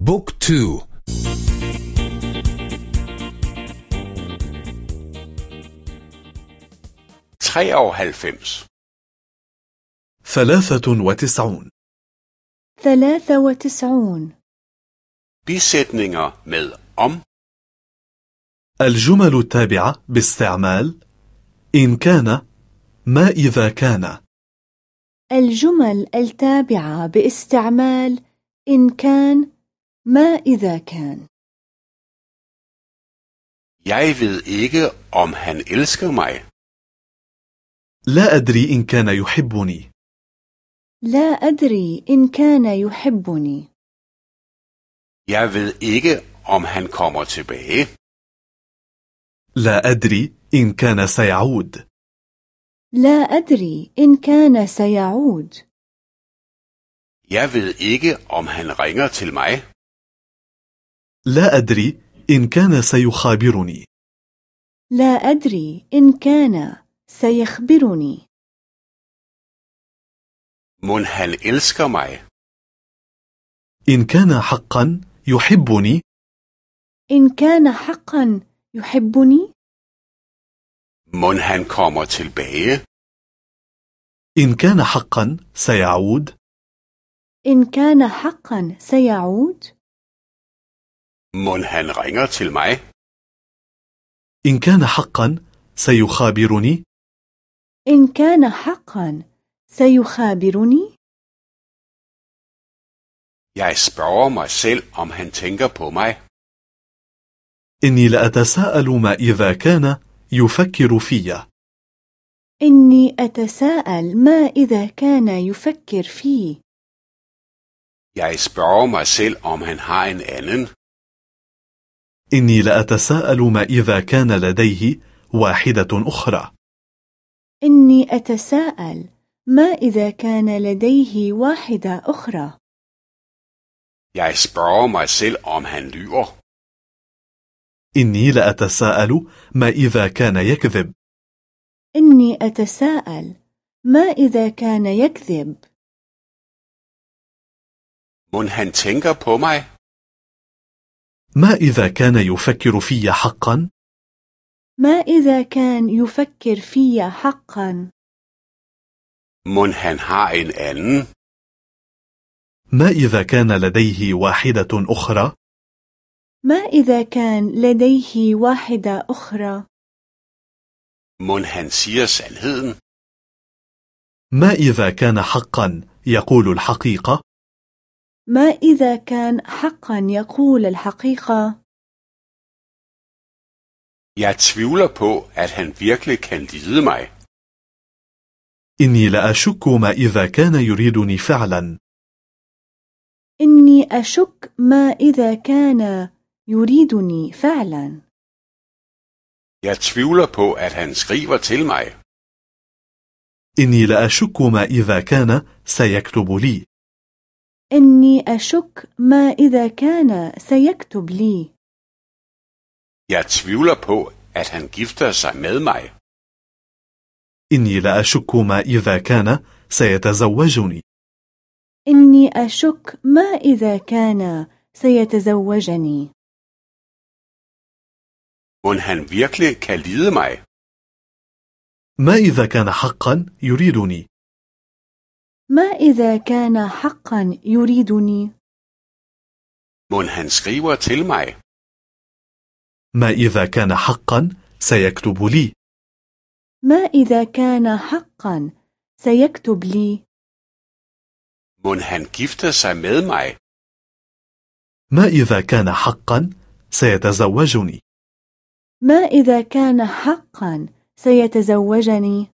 بوك تو. ثلاثة وتسعون. ثلاثة وتسعون. Bisætninger med om. الجمل التابعة باستعمال. إن كان ما إذا كان. الجمل التابعة باستعمال. إن كان ما إذا كان Jeg ved ikke, om han elsker mig. لا أدري إن كان يحبني لا أدري إن كان يحبني Jeg ved ikke, om han kommer tilbage. لا أدري إن كان سيعود لا أدري إن كان سيعود Jeg ved ikke, om han ringer til mig. لا أدري إن كان سيخابرني. لا أدري إن كان سيخبرني. Mon han elsker mig. إن كان حقا يحبني. إن كان حقا يحبني. Mon han kommer tilbage. إن كان حقا سيعود. إن كان حقا سيعود. Mon han ringer til mig? إن كان حقا سيخابرني إن كان حقا سيخابرني Jeg spørger mig selv, om han tænker på mig. إني لأتساءل ما إذا كان يفكر فيا. إني أتساءل ما إذا كان يفكر في. Jeg spørger mig selv, om han har en. إني لأتساءل ما إذا كان لديه واحدة أخرى إني أتساءل ما إذا كان لديه واحدة أخرى Jeg spørger mig selv, om han lyver. إني لأتساءل ما إذا كان يكذب إني أتساءل ما إذا كان يكذب Mon han tænker på mig. ما إذا كان يفكر في حقا؟ ما إذا كان يفكر في حقا؟ Mon han har en anden. ما إذا كان لديه واحدة أخرى؟ ما إذا كان لديه واحدة أخرى؟ Mon han siger sandheden. ما إذا كان حقا يقول الحقيقة؟ ما إذا كان حقا يقول الحقيقة Jeg tvivler på, at han virkelig kan lide mig. إني لأشك ما إذا كان يريدني فعلا إني أشك ما إذا كان يريدني فعلا Jeg tvivler på, at han skriver til mig. إني لأشك ما إذا كان سيكتب لي إني أشك ما إذا كان سيكتب لي Jeg tvivler på, at han gifter sig med mig. إني لأشك ما إذا كان سيتزوجني إني أشك ما إذا كان سيتزوجني Mon han virkelig kan lide mig. ما إذا كان حقا يريدني ما إذا كان حقا يريدني؟ Mon han skriver til mig. ما إذا كان حقا سيكتب لي. ما إذا كان حقا سيكتب لي؟ Mon han gifter sig med mig. ما إذا كان حقا سيتزوجني. ما إذا كان حقا سيتزوجني؟